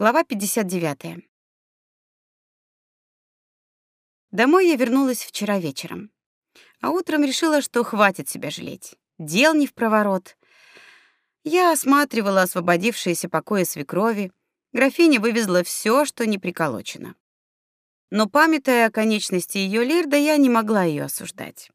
Глава 59. Домой я вернулась вчера вечером. А утром решила, что хватит себя жалеть. Дел не в проворот. Я осматривала освободившиеся покои свекрови. Графиня вывезла все, что не приколочено. Но памятая о конечности ее лирда, я не могла ее осуждать.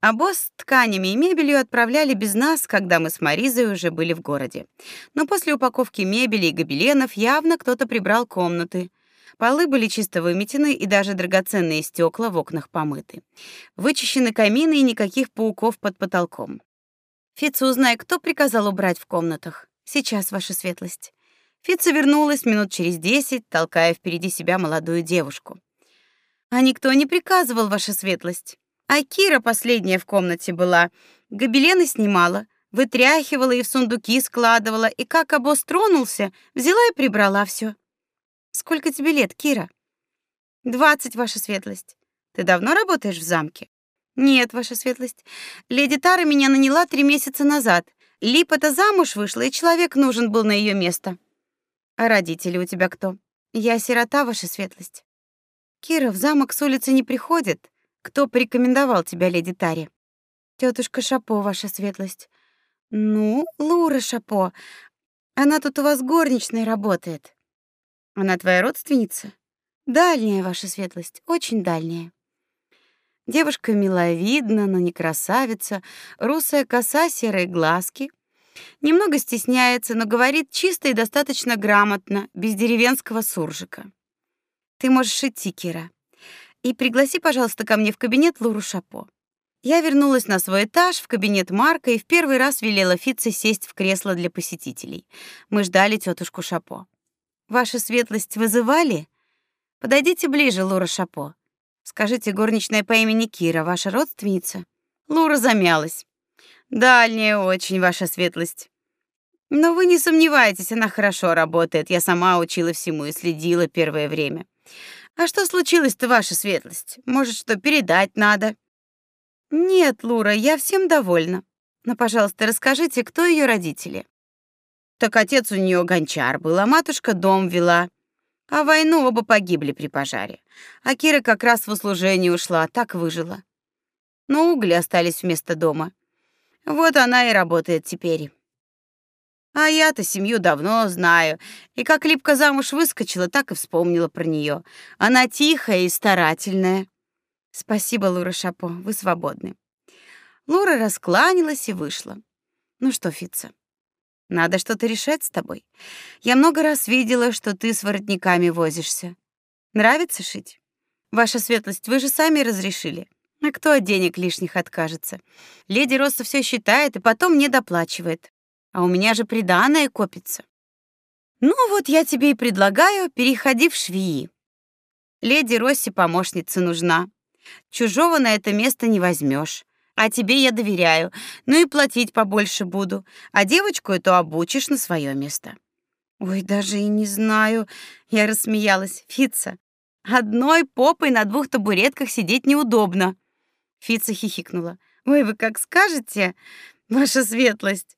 А босс с тканями и мебелью отправляли без нас, когда мы с Маризой уже были в городе. Но после упаковки мебели и гобеленов явно кто-то прибрал комнаты. Полы были чисто выметены, и даже драгоценные стекла в окнах помыты. Вычищены камины и никаких пауков под потолком. Фица, узнай, кто приказал убрать в комнатах. Сейчас, ваша светлость. Фица вернулась минут через десять, толкая впереди себя молодую девушку. А никто не приказывал, ваша светлость. А Кира последняя в комнате была. Гобелены снимала, вытряхивала и в сундуки складывала, и как обоз тронулся, взяла и прибрала все. Сколько тебе лет, Кира? Двадцать, ваша светлость. Ты давно работаешь в замке? Нет, ваша светлость. Леди Тара меня наняла три месяца назад. Липа-то замуж вышла, и человек нужен был на ее место. А родители у тебя кто? Я сирота, ваша светлость. Кира в замок с улицы не приходит. Кто порекомендовал тебя, леди Тари? Тетушка Шапо, ваша светлость. Ну, Лура Шапо. Она тут у вас горничной работает. Она твоя родственница? Дальняя, ваша светлость, очень дальняя. Девушка миловидна, но не красавица, русая коса, серые глазки. Немного стесняется, но говорит чисто и достаточно грамотно, без деревенского суржика. Ты можешь идти, Кира и пригласи, пожалуйста, ко мне в кабинет Луру Шапо. Я вернулась на свой этаж в кабинет Марка и в первый раз велела Фитце сесть в кресло для посетителей. Мы ждали тетушку Шапо. Ваша светлость вызывали? Подойдите ближе, Лура Шапо. Скажите, горничная по имени Кира ваша родственница? Лура замялась. Дальняя очень, ваша светлость. Но вы не сомневайтесь, она хорошо работает. Я сама учила всему и следила первое время. А что случилось-то, ваша светлость? Может, что передать надо? Нет, Лура, я всем довольна. Но, пожалуйста, расскажите, кто ее родители? Так отец у нее гончар был, а матушка дом вела. А войну оба погибли при пожаре. А Кира как раз в услужение ушла, так выжила. Но угли остались вместо дома. Вот она и работает теперь. А я-то семью давно знаю, и как Липка замуж выскочила, так и вспомнила про нее. Она тихая и старательная. Спасибо, Лура Шапо, вы свободны. Лура раскланялась и вышла. Ну что, Фица, надо что-то решать с тобой. Я много раз видела, что ты с воротниками возишься. Нравится шить? Ваша светлость, вы же сами разрешили. А кто от денег лишних откажется? Леди Росса все считает и потом не доплачивает а у меня же приданое копится. Ну вот я тебе и предлагаю, переходи в швеи. Леди Росси помощница нужна. Чужого на это место не возьмешь. А тебе я доверяю. Ну и платить побольше буду. А девочку эту обучишь на свое место. Ой, даже и не знаю, я рассмеялась. Фица, одной попой на двух табуретках сидеть неудобно. Фица хихикнула. Ой, вы как скажете, ваша светлость.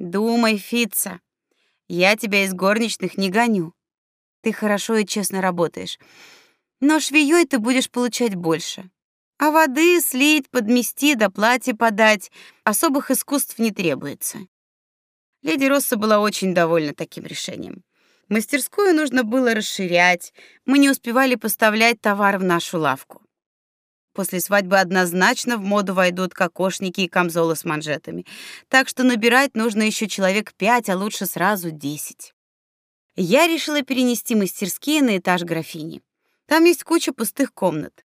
Думай, Фица. Я тебя из горничных не гоню. Ты хорошо и честно работаешь. Но швеей ты будешь получать больше. А воды слить, подмести, до платья подать особых искусств не требуется. Леди Росса была очень довольна таким решением. Мастерскую нужно было расширять. Мы не успевали поставлять товар в нашу лавку. После свадьбы однозначно в моду войдут кокошники и камзолы с манжетами. Так что набирать нужно еще человек пять, а лучше сразу десять. Я решила перенести мастерские на этаж графини. Там есть куча пустых комнат.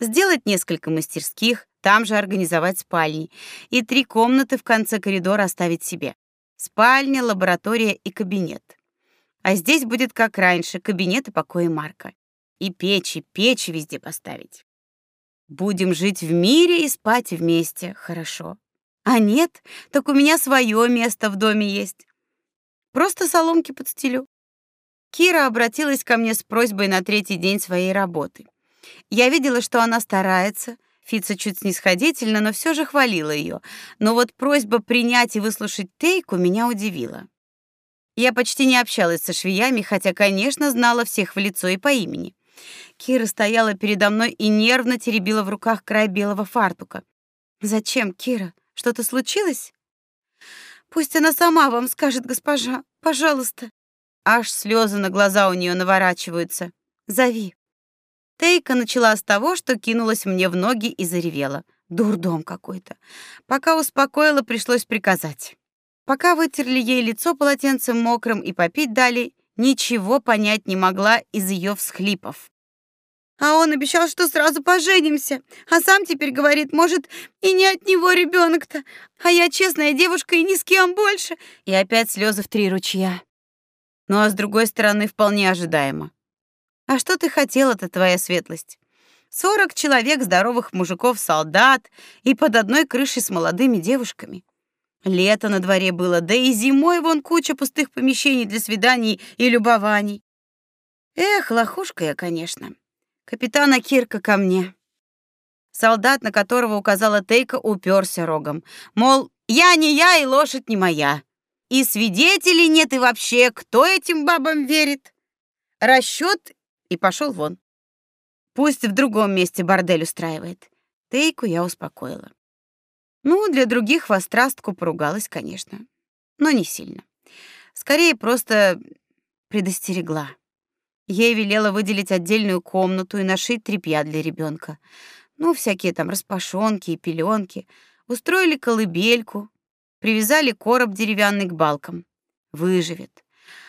Сделать несколько мастерских, там же организовать спальни и три комнаты в конце коридора оставить себе. Спальня, лаборатория и кабинет. А здесь будет как раньше, кабинет и покои Марка. И печи, печи везде поставить. Будем жить в мире и спать вместе, хорошо. А нет, так у меня свое место в доме есть. Просто соломки подстелю. Кира обратилась ко мне с просьбой на третий день своей работы. Я видела, что она старается. Фица чуть снисходительно, но все же хвалила ее. Но вот просьба принять и выслушать Тейку меня удивила. Я почти не общалась со швеями, хотя, конечно, знала всех в лицо и по имени. Кира стояла передо мной и нервно теребила в руках край белого фартука. Зачем, Кира? Что-то случилось? Пусть она сама вам скажет, госпожа. Пожалуйста. Аж слезы на глаза у нее наворачиваются. Зови. Тейка начала с того, что кинулась мне в ноги и заревела. Дурдом какой-то. Пока успокоила, пришлось приказать. Пока вытерли ей лицо полотенцем мокрым и попить дали, ничего понять не могла из ее всхлипов. А он обещал, что сразу поженимся, а сам теперь говорит, может, и не от него ребенок-то. А я честная девушка и ни с кем больше. И опять слезы в три ручья. Ну а с другой стороны, вполне ожидаемо. А что ты хотела-то, твоя светлость? Сорок человек здоровых мужиков-солдат и под одной крышей с молодыми девушками. Лето на дворе было, да и зимой вон куча пустых помещений для свиданий и любований. Эх, лохушка я, конечно. Капитана Кирка ко мне. Солдат, на которого указала Тейка, уперся рогом. Мол, я не я и лошадь не моя. И свидетелей нет и вообще, кто этим бабам верит? Расчет и пошел вон. Пусть в другом месте бордель устраивает. Тейку я успокоила. Ну, для других во страстку поругалась, конечно, но не сильно. Скорее просто предостерегла. Ей велела выделить отдельную комнату и нашить тряпья для ребенка. Ну, всякие там распашонки и пеленки. Устроили колыбельку, привязали короб деревянный к балкам. Выживет.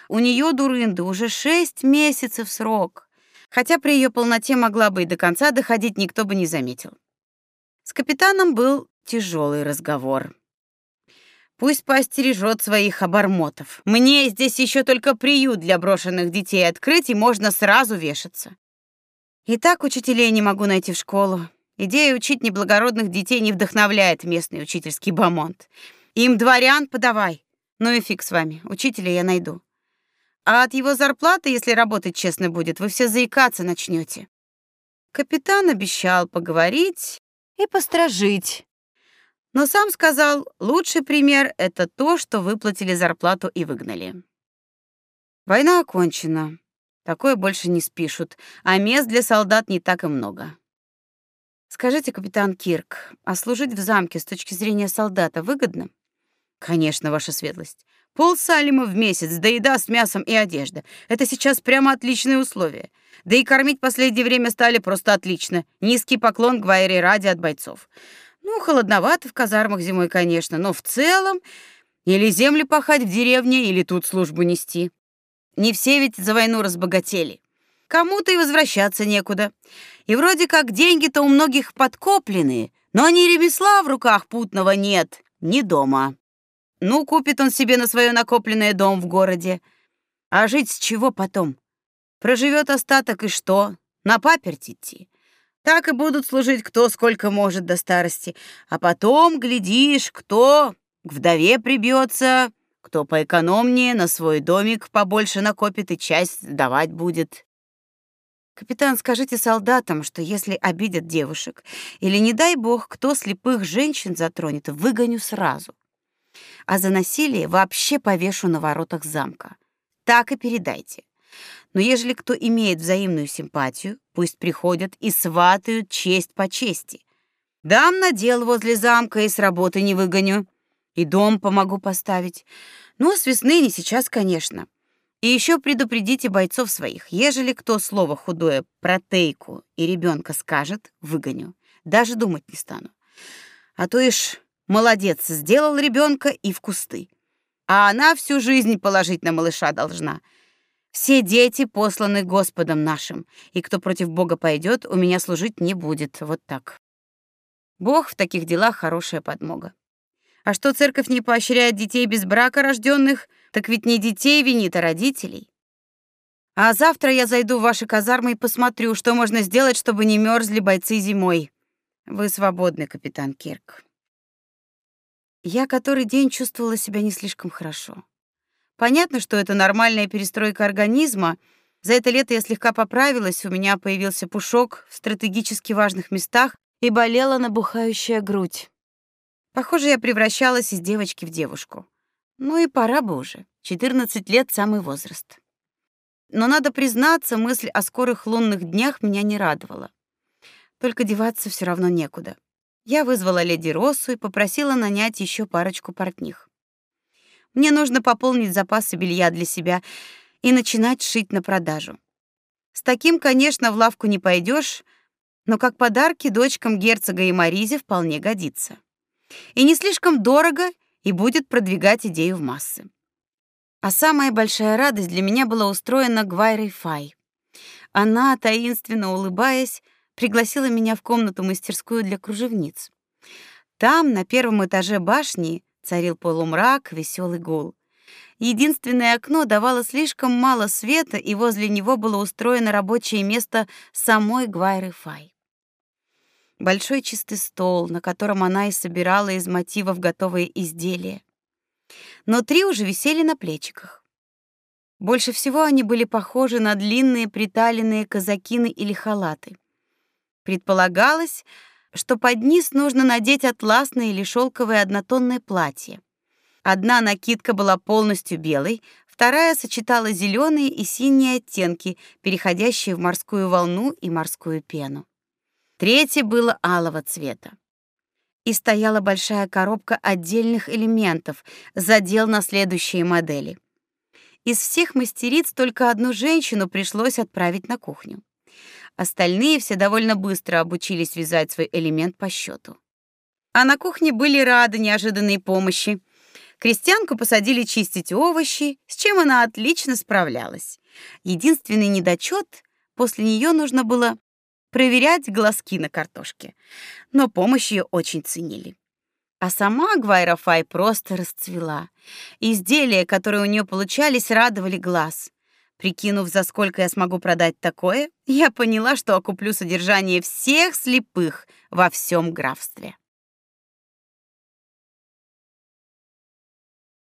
У нее дурында уже шесть месяцев срок. Хотя при ее полноте могла бы и до конца доходить, никто бы не заметил. С капитаном был тяжелый разговор. Пусть поостережет своих обормотов. Мне здесь еще только приют для брошенных детей открыть, и можно сразу вешаться. И так учителей не могу найти в школу. Идея учить неблагородных детей не вдохновляет местный учительский бомонд. Им дворян подавай. Ну и фиг с вами, учителя я найду. А от его зарплаты, если работать честно будет, вы все заикаться начнете. Капитан обещал поговорить и постражить. Но сам сказал, лучший пример — это то, что выплатили зарплату и выгнали. Война окончена. Такое больше не спишут, а мест для солдат не так и много. Скажите, капитан Кирк, а служить в замке с точки зрения солдата выгодно? Конечно, ваша светлость. Пол салима в месяц, да еда с мясом и одежда. Это сейчас прямо отличные условия. Да и кормить последнее время стали просто отлично. Низкий поклон Гвайре ради от бойцов. Ну, холодновато в казармах зимой, конечно, но в целом или земли пахать в деревне, или тут службу нести. Не все ведь за войну разбогатели. Кому-то и возвращаться некуда. И вроде как деньги-то у многих подкопленные, но ни ремесла в руках путного нет, ни дома. Ну, купит он себе на свое накопленное дом в городе. А жить с чего потом? Проживет остаток и что? На паперть идти. Так и будут служить кто сколько может до старости. А потом, глядишь, кто к вдове прибьется, кто поэкономнее на свой домик побольше накопит и часть давать будет. Капитан, скажите солдатам, что если обидят девушек или, не дай бог, кто слепых женщин затронет, выгоню сразу. А за насилие вообще повешу на воротах замка. Так и передайте. Но ежели кто имеет взаимную симпатию, пусть приходят и сватают честь по чести. Дам надел возле замка и с работы не выгоню. И дом помогу поставить. Ну, с весны не сейчас, конечно. И еще предупредите бойцов своих. Ежели кто слово худое про Тейку и ребенка скажет, выгоню. Даже думать не стану. А то ишь, молодец, сделал ребенка и в кусты. А она всю жизнь положить на малыша должна — все дети посланы Господом нашим, и кто против Бога пойдет, у меня служить не будет. Вот так. Бог в таких делах хорошая подмога. А что церковь не поощряет детей без брака рожденных, так ведь не детей винит, а родителей. А завтра я зайду в ваши казармы и посмотрю, что можно сделать, чтобы не мерзли бойцы зимой. Вы свободны, капитан Кирк. Я который день чувствовала себя не слишком хорошо. Понятно, что это нормальная перестройка организма. За это лето я слегка поправилась, у меня появился пушок в стратегически важных местах и болела набухающая грудь. Похоже, я превращалась из девочки в девушку. Ну и пора бы уже. 14 лет самый возраст. Но надо признаться, мысль о скорых лунных днях меня не радовала. Только деваться все равно некуда. Я вызвала леди Россу и попросила нанять еще парочку портних. Мне нужно пополнить запасы белья для себя и начинать шить на продажу. С таким, конечно, в лавку не пойдешь, но как подарки дочкам герцога и Маризе вполне годится. И не слишком дорого, и будет продвигать идею в массы. А самая большая радость для меня была устроена Гвайрой Фай. Она, таинственно улыбаясь, пригласила меня в комнату-мастерскую для кружевниц. Там, на первом этаже башни, царил полумрак, веселый гул. Единственное окно давало слишком мало света, и возле него было устроено рабочее место самой Гвайры Фай. Большой чистый стол, на котором она и собирала из мотивов готовые изделия. Но три уже висели на плечиках. Больше всего они были похожи на длинные приталенные казакины или халаты. Предполагалось, что под низ нужно надеть атласное или шелковое однотонное платье. Одна накидка была полностью белой, вторая сочетала зеленые и синие оттенки, переходящие в морскую волну и морскую пену. Третье было алого цвета. И стояла большая коробка отдельных элементов, задел на следующие модели. Из всех мастериц только одну женщину пришлось отправить на кухню. Остальные все довольно быстро обучились вязать свой элемент по счету. А на кухне были рады неожиданной помощи. Крестьянку посадили чистить овощи, с чем она отлично справлялась. Единственный недочет — после нее нужно было проверять глазки на картошке. Но помощь ее очень ценили. А сама Гвайра Фай просто расцвела. Изделия, которые у нее получались, радовали глаз. Прикинув, за сколько я смогу продать такое, я поняла, что окуплю содержание всех слепых во всем графстве.